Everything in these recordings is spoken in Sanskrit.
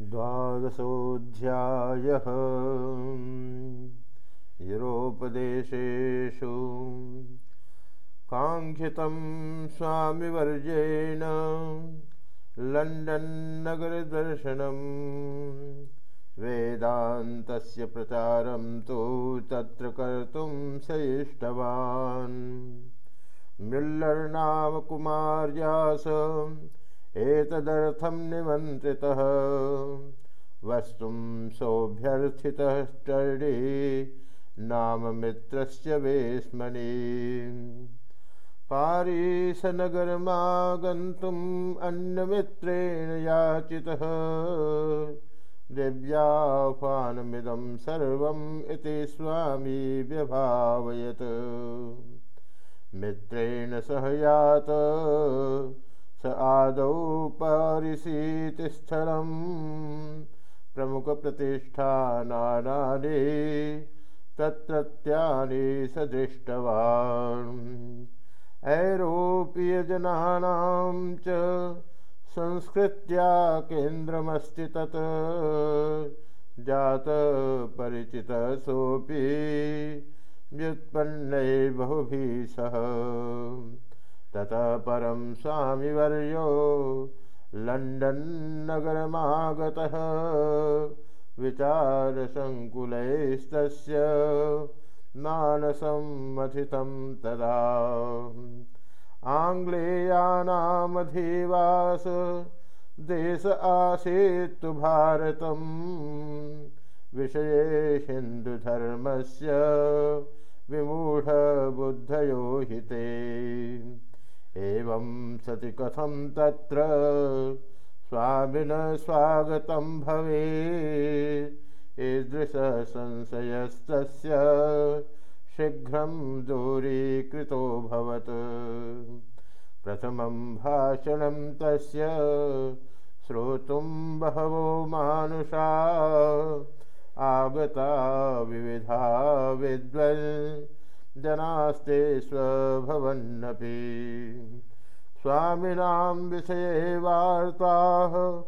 द्वादशोऽध्यायः। युरोपदेशेषु काङ्क्षितं स्वामिवर्येण लण्डन्नगरदर्शनं वेदान्तस्य प्रचारं तु तत्र कर्तुं स इष्टवान् मिल्लर्नामकुमार्यास एतदर्थं निमन्त्रितः। वस्तुं सोऽभ्यर्थितः स्टर्डि नाम मित्रस्य वेश्मनि। पारीसनगरमागन्तुम् अन्यमित्रेण याचितः। दिव्याह्वानमिदं सर्वम् इति स्वामी व्यभावयत्। मित्रेण सह यात स आदौ पारिसीतिस्थलं प्रमुखप्रतिष्ठानानि तत्रत्यानि स दृष्टवान् च संस्कृत्या केन्द्रमस्ति तत्। जातपरिचितसोऽपि व्युत्पन्नैर्बहुभिः सह। ततः परं स्वामिवर्यो लण्डन्नगरमागतः विचारसङ्कुलैस्तस्य मानसं तदा। आङ्ग्लेयानामधिवास देश आसीत्तु भारतं विषये हिन्दुधर्मस्य विमूढबुद्धयो हिते एवं सति कथं तत्र स्वामिनः स्वागतं भवेत्। ईदृशसंशयस्तस्य शीघ्रं दूरीकृतोऽभवत् प्रथमं भाषणं तस्य श्रोतुं बहवो मानुषा आगता विविधा विद्वन् जनास्ते स्वभवन्नपि। स्वामिनां विषये वार्ताः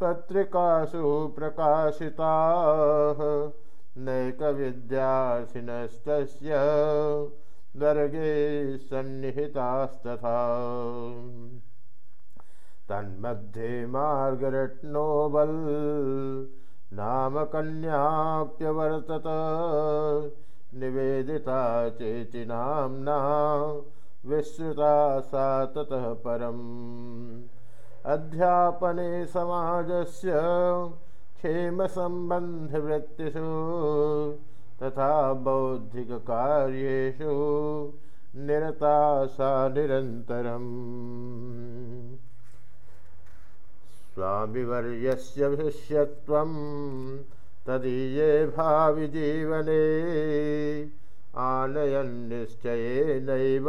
पत्रिकासु प्रकाशिताः। नैकविद्यार्थिनस्तस्य वर्गे सन्निहितास्तथा। तन्मध्ये मार्गरेट् नोबल् निवेदिता चेतिनाम्ना विश्रुता सा ततः परम्। अध्यापने समाजस्य क्षेमसम्बन्धवृत्तिषु तथा बौद्धिककार्येषु निरता सा निरन्तरम्। स्वामिवर्यस्य शिष्यत्वं तदीये भाविजीवने आनयन्निश्चयेनैव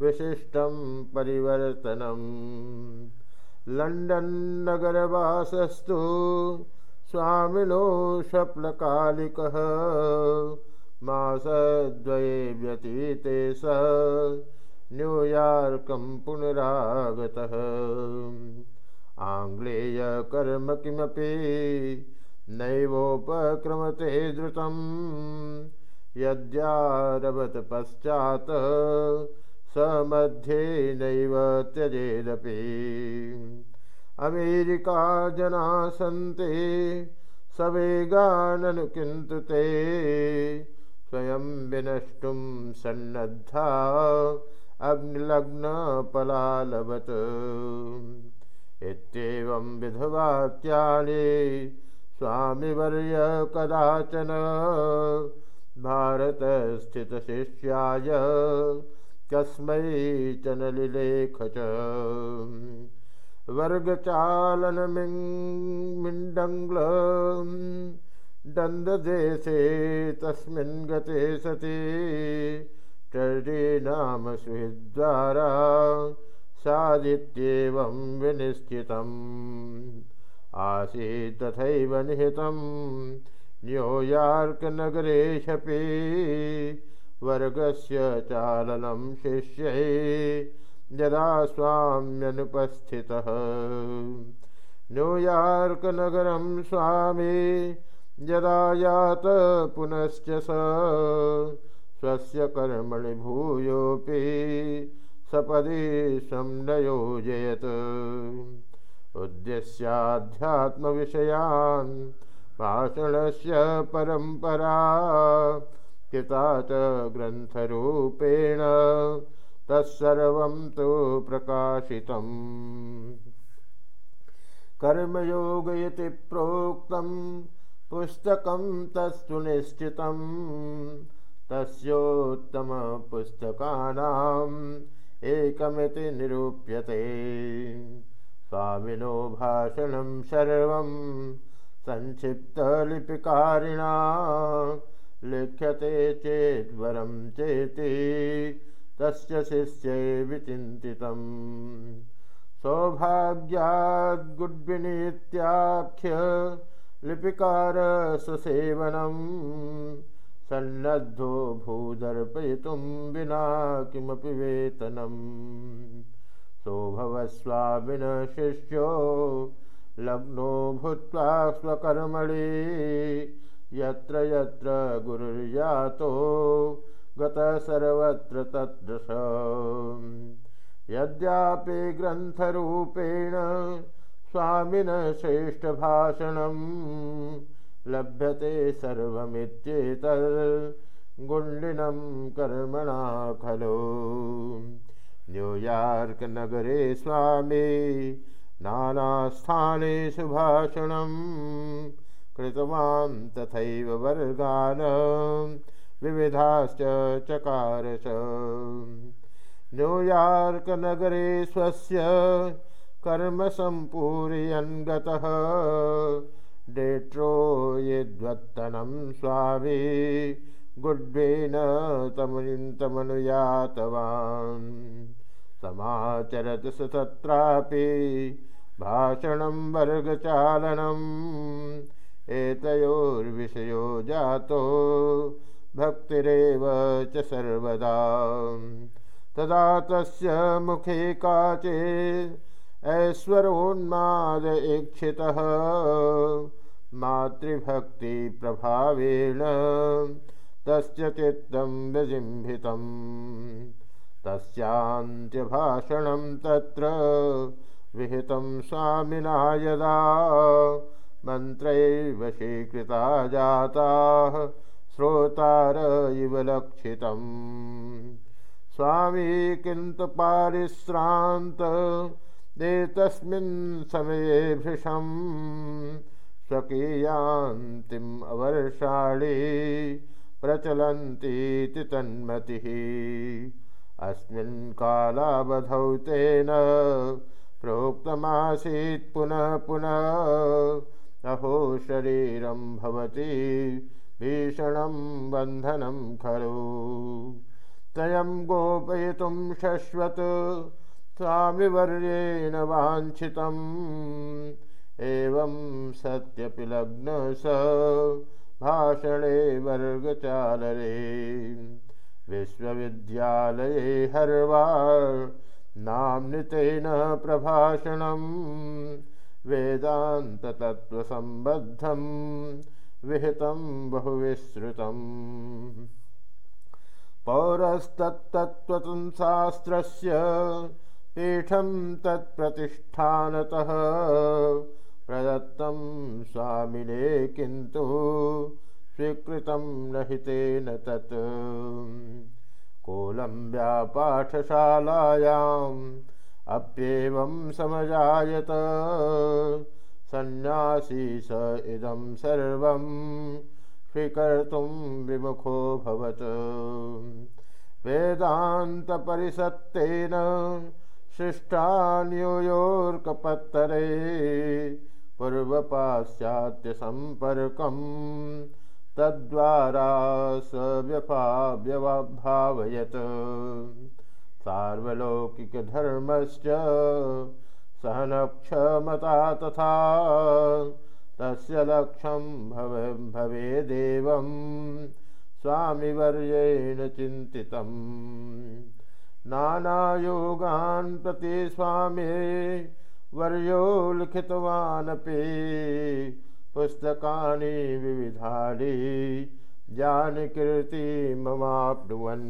विशिष्टं परिवर्तनम् लण्डन्नगरवासस्तु स्वामिनो स्वप्नकालिकः मासद्वये व्यतीते स न्यूयार्कं पुनरागतः। आङ्ग्लेयकर्म किमपि नैवोपक्रमते द्रुतं यद्यारभत पश्चात् स मध्ये नैव त्यजेदपि। अमेरिकाजना सन्ति सवेगाननु किन्तु ते स्वयं विनष्टुं सन्नद्धा अग्निलग्नपलालवत्। इत्येवं विधवाक्यानि स्वामिवर्य कदाचन। भारतस्थितशिष्याय लिलेख च। वर्गचालनमिण्डङ्ग्ल दन्ददेशे तस्मिन् गते सति। टर्डि नाम सुहृद्वारा सादित्येवं विनिश्चितम् आसीत् तथैव निहितं न्यूयार्क् नगरेशपि वर्गस्य चालनं शिष्यै। यदा स्वाम्यनुपस्थितः। न्यूयार्कनगरं स्वामी। यदा यात पुनश्च स। स्वस्य कर्मणि भूयोऽपि। सपदि संनयोजयत् उद्देश्याध्यात्मविषयान् भाषणस्य परम्परा कृता च ग्रन्थरूपेण तत्सर्वं तु प्रकाशितम्। कर्मयोग इति प्रोक्तं पुस्तकं तत्सु निश्चितं तस्योत्तमपुस्तकानाम् एकमिति निरूप्यते स्वामिनो भाषणं सर्वं संक्षिप्तलिपिकारिणा लिख्यते चेद्वरं चेति तस्य शिष्ये विचिन्तितम् सौभाग्याद्गुड्विनीत्याख्य लिपिकारससेवनं सन्नद्धो भूदर्पयितुं विना किमपि वेतनम् सोऽभवस्वामिनः शिष्यो लग्नो भूत्वा स्वकर्मणि यत्र यत्र गुरुर्यातो गतः सर्वत्र तद्दश। यद्यापि ग्रन्थरूपेण स्वामिनः श्रेष्ठभाषणं लभ्यते सर्वमित्येतद्गुण्डिनं कर्मणा खलु न्यूयार्कनगरे स्वामी नानास्थानेषु भाषणं कृतवान् तथैव वर्गान् विविधाश्च चकार च न्यूयार्कनगरे स्वस्य कर्म सम्पूरयन् गतः डेट्रो यद्वत्तनं स्वामी गुड्वेन तमनुयातवान् समाचरत् स तत्रापि भाषणं वर्गचालनम् एतयोर्विषयो जातो भक्तिरेव च सर्वदा। तदा तस्य मुखे काचे ऐश्वरोन्माद ईक्षितः मातृभक्तिप्रभावेण तस्य चित्तं विजिम्भितम् तस्यान्त्यभाषणं तत्र विहितं स्वामिना यदा मन्त्रैर्वशीकृता जाताः श्रोतार इव लक्षितम्। स्वामी किन्तु पारिश्रान्त एतस्मिन् समये भृशं स्वकीयान्तिम् अवर्षाणि प्रचलन्तीति तन्मतिः। अस्मिन् कालावधौ तेन प्रोक्तमासीत् पुनः पुनः। अहो शरीरं भवति भीषणं बन्धनं खलु। तयं गोपयितुं शश्वत् स्वामिवर्येण वाञ्छितम्। एवं सत्यपि लग्न स भाषणे वर्गचालरे। विश्वविद्यालये हर्वार् नाम्नितेन प्रभाषणं। वेदान्ततत्त्वसम्बद्धं विहितं बहुविस्तृतम्। पौरस्तत्तत्त्वशास्त्रस्य पीठं तत्प्रतिष्ठानतः प्रदत्तं स्वामिने किन्तु स्वीकृतं न हितेन तत्। कोलम्ब्यापाठशालायाम् अप्येवं समजायत। सन्न्यासी स इदं सर्वं स्वीकर्तुं विमुखोऽभवत् वेदान्तपरिषत्तेन सृष्टा न्यूयोर्कपत्तरे पूर्वपाश्चात्यसम्पर्कं तद्वारा स व्यभावयत् सार्वलौकिकधर्मश्च सहनक्षमता तथा तस्य लक्ष्यं भव भवेदेवं स्वामिवर्येण चिन्तितम् नानायोगान् प्रति स्वामी वर्यो लिखितवानपि पुस्तकानि विविधानि जानकीर्ति ममाप्नुवन्।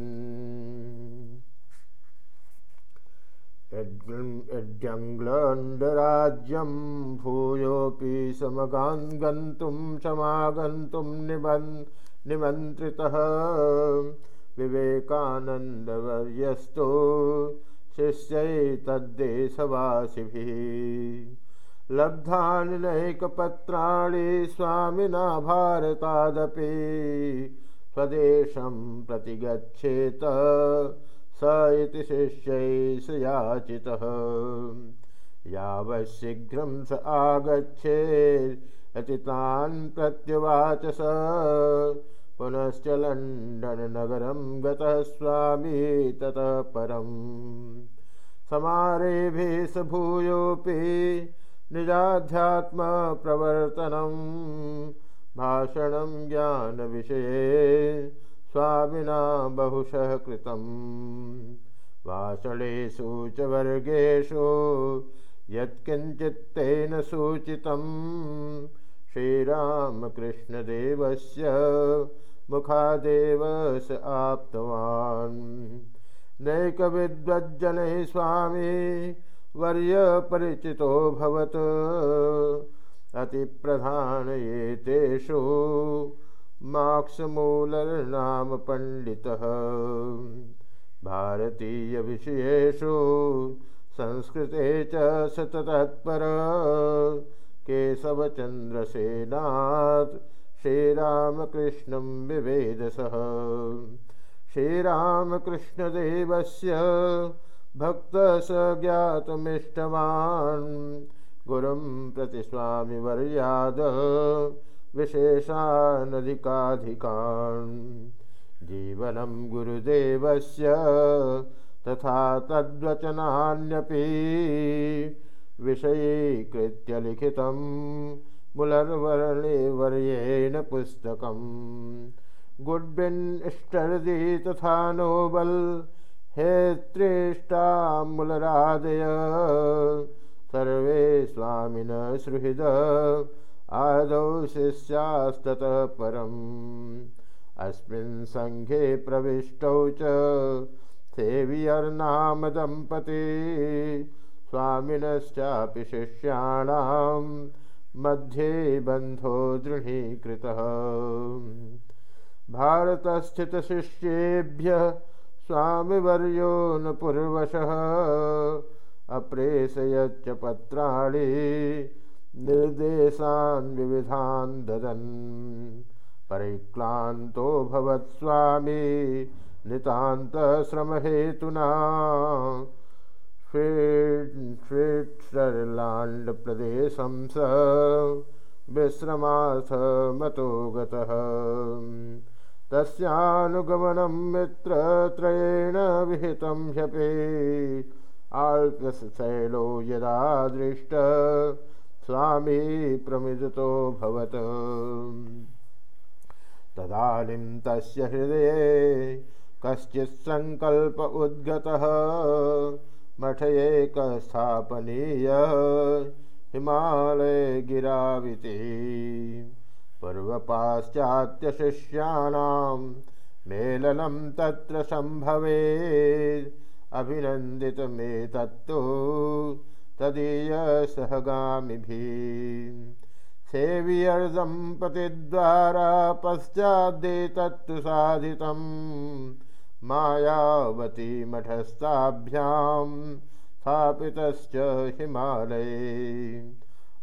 यद्यङ्ग्लण्डराज्यं भूयोऽपि समगान् गन्तुं समागन्तुं निबन् निमन्त्रितः। विवेकानन्दवर्यस्तु शिष्यैतद्देशवासिभिः। लब्धानि नैकपत्राणि स्वामिना भारतादपि स्वदेशं प्रतिगच्छेत। स इति शिष्यै स याचितः यावच्छीघ्रं स आगच्छेत् तान् प्रत्युवाच स पुनश्च लण्डन्नगरं गतः स्वामी ततः परम् समारेभे भूयोऽपि निजाध्यात्मप्रवर्तनं भाषणं ज्ञानविषये स्वामिना बहुशः कृतं। भाषणेषु च वर्गेषु यत्किञ्चित्तेन सूचितं श्रीरामकृष्णदेवस्य मुखादेव स आप्तवान्। नैकविद्वज्जनैः स्वामी वर्यपरिचितोऽभवत् अतिप्रधान एतेषु माक्समूलर्नाम पण्डितः। भारतीयविषयेषु संस्कृते च सततत्पर केशवचन्द्रसेनात् श्रीरामकृष्णं विवेदसः श्रीरामकृष्णदेवस्य भक्तः स ज्ञातमिष्टवान् गुरुं प्रति स्वामिवर्याद विशेषानधिकाधिकान्। जीवनं गुरुदेवस्य तथा तद्वचनान्यपि विषयीकृत्य लिखितं मुलर्वर्णे वर्येण पुस्तकम्। गुड्बिन् इष्टर्दि तथा नोबल् हेत्रेष्टामुलरादय सर्वे स्वामिनः सुहृद आदौ शिष्यास्ततः परम्। अस्मिन् सङ्घे प्रविष्टौ च सेवियर्नाम दम्पती स्वामिनश्चापि शिष्याणां मध्ये बन्धो दृढीकृतः। भारतस्थितशिष्येभ्यः स्वामिवर्यो न पूर्वशः। अप्रेषयच्च पत्राणि निर्देशान् विविधान् ददन्। परिक्लान्तो भवत्स्वामी नितान्तश्रमहेतुना स्विट्सर्लाण्ड्प्रदेशं स विश्रमार्थमतो गतः तस्यानुगमनं मित्रत्रयेण विहितं ह्यपि। आल्पशैलो यदा दृष्ट स्वामी प्रमिदतो भवत। तदानीं तस्य हृदये कश्चित् सङ्कल्प उद्गतः मठ एकस्थापनीयः हिमालयगिराविति पूर्वपाश्चात्यशिष्याणां मेलनं तत्र सम्भवेत् अभिनन्दितमेतत्तु तदीयसहगामिभिः सेवियर्दम्पतिद्वारा पश्चाद्देतत्तु साधितं मायावती मठस्थाभ्यां स्थापितश्च हिमालये।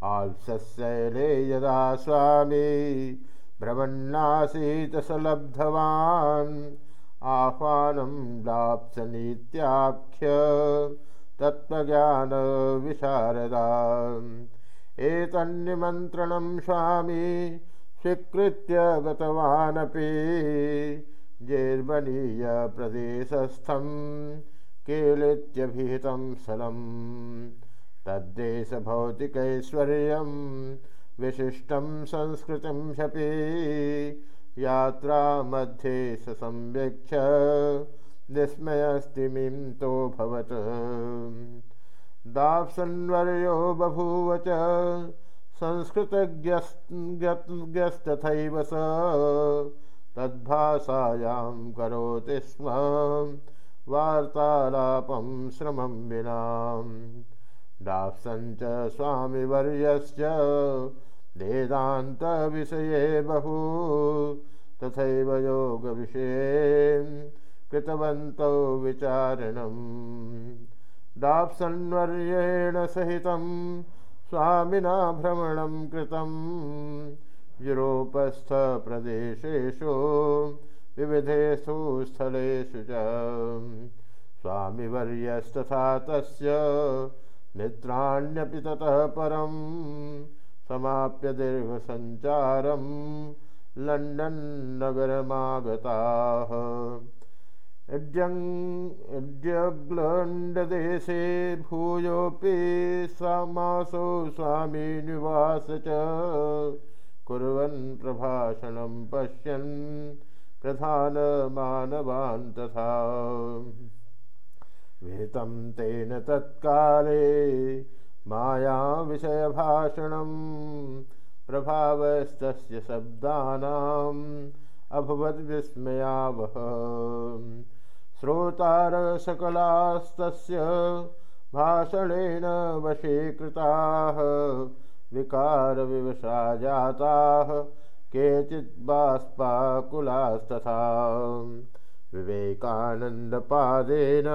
आल्सशैले यदा स्वामी भ्रमन्नासीत् स लब्धवान् आह्वानं लाप्सनीत्याख्य तत्त्वज्ञानविशारदा। एतन्निमन्त्रणं स्वामी स्वीकृत्य गतवानपि जेर्मनीयप्रदेशस्थं केलित्यभिहितं स्थलम्। तद्देशभौतिकैश्वर्यं विशिष्टं संस्कृतिं शपि। यात्रामध्ये ससंवेक्ष्य निस्मयस्तिमिं तो भवत्। दाप्सन्वर्यो बभूव च संस्कृतज्ञस्तथैव स तद्भाषायां करोति स्म। वार्तालापं श्रमं विना। दाप्सञ्च स्वामिवर्यश्च। वेदान्तविषये बहु। तथैव योगविषये कृतवन्तौ विचारणम्। दाप्सन्वर्येण सहितं स्वामिना भ्रमणं कृतं यूरोपस्थप्रदेशेषु विविधेषु स्थलेषु च। स्वामिवर्यस्तथा तस्य मित्राण्यपि ततः परं समाप्य दीर्घसञ्चारं लण्डन् नगरमागताः। इड्यग्लण्डदेशे भूयोऽपि समासो स्वामिनिवास च कुर्वन् प्रभाषणं पश्यन् प्रधानमानवान् तथा। विहितं तेन तत्काले मायाविषयभाषणं प्रभावस्तस्य शब्दानाम् अभवद्विस्मयावह श्रोतारसकलास्तस्य भाषणेन वशीकृताः विकारविवशा जाताः केचिद्बाष्पाकुलास्तथा विवेकानन्दपादेन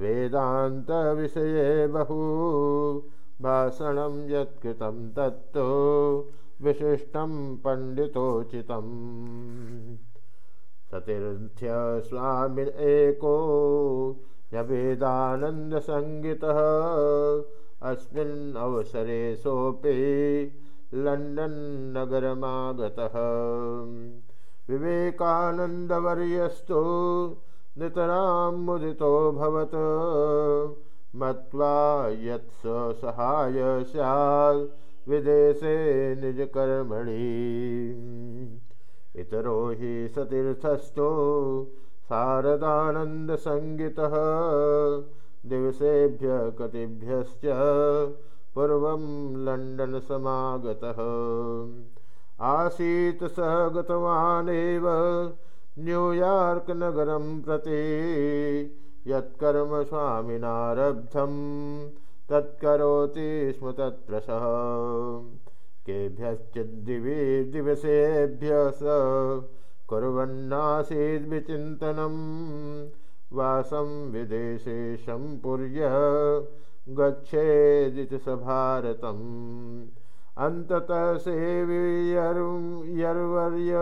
वेदान्तविषये बहु भाषणं यत्कृतं तत्तु विशिष्टं पण्डितोचितम्। सतीर्थ्य स्वामि एको यवेदानन्दसङ्गीतः अस्मिन् अवसरे सोऽपि लण्डन् नगरमागतः विवेकानन्दवर्यस्तु नितरां मुदितोऽभवत् मत्वा यत् सहाय स्यात् विदेशे निजकर्मणि। इतरो हि सतीर्थस्थो शारदानन्दसङ्गितः दिवसेभ्य कतिभ्यश्च पूर्वं लण्डन् समागतः। आसीत् स गतवानेव न्यूयार्क् नगरं प्रति। यत्कर्म स्वामिनारब्धं तत्करोति स्म तत्र सः केभ्यश्चिद्दिवि दिवसेभ्यः स कुर्वन्नासीद्विचिन्तनं वासं विदेशे सम्पूर्य गच्छेदिति स भारतम्। अन्ततः सेवियर्वर्य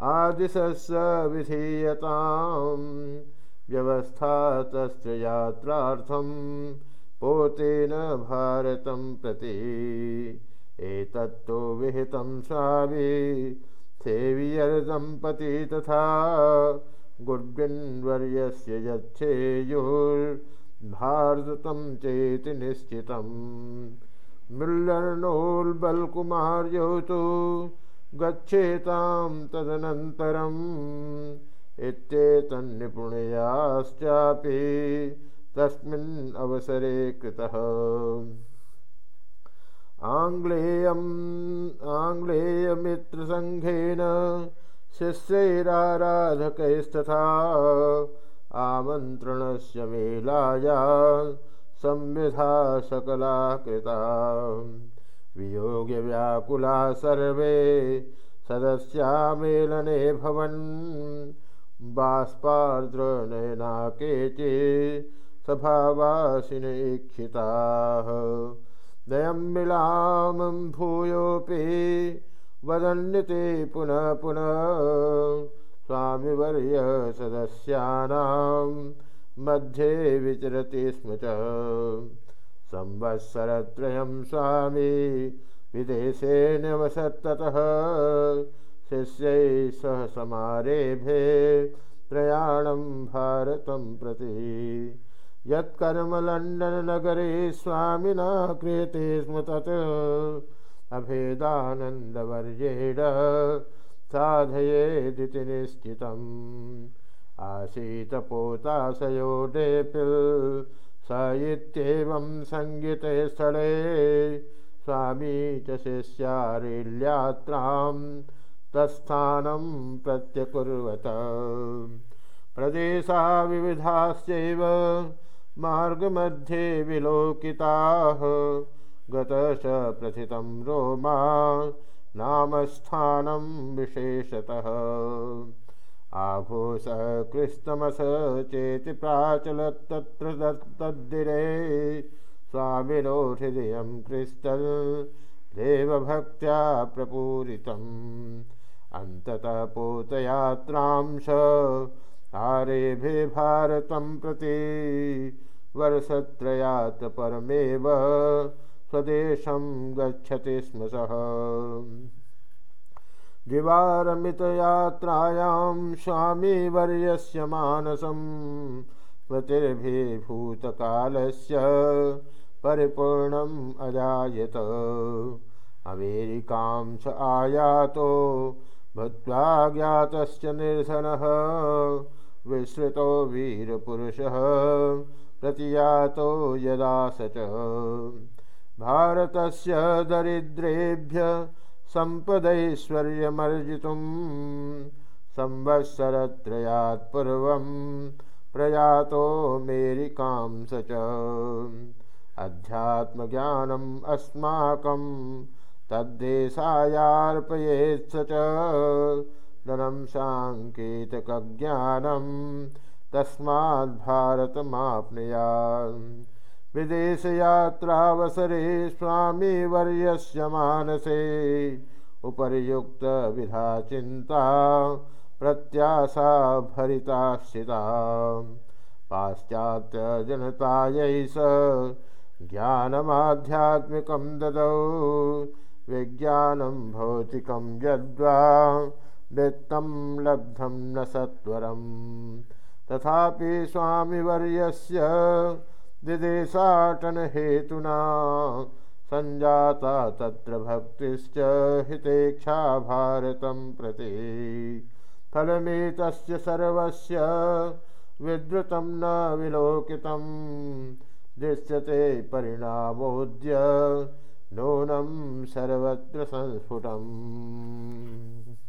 आदिशस्य विधीयतां व्यवस्था तस्य यात्रार्थं पोतेन भारतं प्रति। एतत्तु विहितं स्वामी सेवियर्दम्पती तथा गुड्विन्वर्यस्य यच्छेयुर्भारतं चेति निश्चितं मृल्लर्णोल्बल्कुमार्यौ तु गच्छेतां तदनन्तरम् इत्येतन्निपुणयाश्चापि तस्मिन् अवसरे कृतः। आङ्ग्लेयम् आङ्ग्लेयमित्रसङ्घेन शिष्यैराराधकैस्तथा आमन्त्रणस्य मेलाया संविधा सकला कृता वियोग्यव्याकुला सर्वे सदस्या मेलने भवन्। बाष्पार्द्रनयना केचे सभावासिनीक्षिताः दयं मिलामं भूयोऽपि वदन्यते पुनः पुनः स्वामिवर्य सदस्यानां मध्ये विचरति स्म च। संवत्सरत्रयं स्वामी विदेशे न्यवसत्ततः शिष्यैः सह समारेभे प्रयाणं भारतं प्रति। यत्कर्म लण्डननगरे स्वामिना क्रियते स्म तत् अभेदानन्दवर्येण साधयेदिति निश्चितम्। आसीत् पोताशयो डेपिल् स इत्येवं सङ्गीते स्थले स्वामी च शिष्यारेल्यात्रां तत्स्थानं प्रत्यकुर्वत। प्रदेशा विविधाश्चैव मार्गमध्ये विलोकिताः गतश प्रथितं रोमा नामस्थानं विशेषतः। आघोषकृस्तमस चेति प्राचलत्तत्र तद्दिरे स्वामिनो हृदयं क्रिस्तल् देवभक्त्या प्रपूरितम्। अन्ततः पोतयात्रांश आरेभे भारतं प्रति वर्षत्रयात् परमेव स्वदेशं गच्छति स्म सः। द्विवारमितयात्रायां स्वामीवर्यस्य मानसं स्मृतिर्भिभूतकालस्य परिपूर्णम् अजायत। अमेरिकां च आयातो भूत्वा ज्ञातश्च निर्धनः विश्रुतो वीरपुरुषः, प्रतियातो यदा स भारतस्य दरिद्रेभ्य सम्पदैश्वर्यमर्जितुं संवत्सरत्रयात् पूर्वं प्रयातोऽमेरिकां स च। अध्यात्मज्ञानम् अस्माकं तद्देशायार्पयेत् स च। धनं साङ्केतकज्ञानं तस्माद्भारतमाप्नुयात् विदेशयात्रावसरे स्वामीवर्यस्य मानसे उपर्युक्तविधा चिन्ता प्रत्याशा भरिता स्थिता। पाश्चात्यजनतायै स ज्ञानमाध्यात्मिकं ददौ विज्ञानं भौतिकं यद्वा वित्तं लब्धं न सत्वरम्। तथापि स्वामिवर्यस्य विदेशाटनहेतुना सञ्जाता तत्र भक्तिश्च हितेच्छा भारतं प्रति। फलमेतस्य सर्वस्य विद्रुतं न विलोकितं। दृश्यते परिणामोद्य नूनं सर्वत्र संस्फुटम्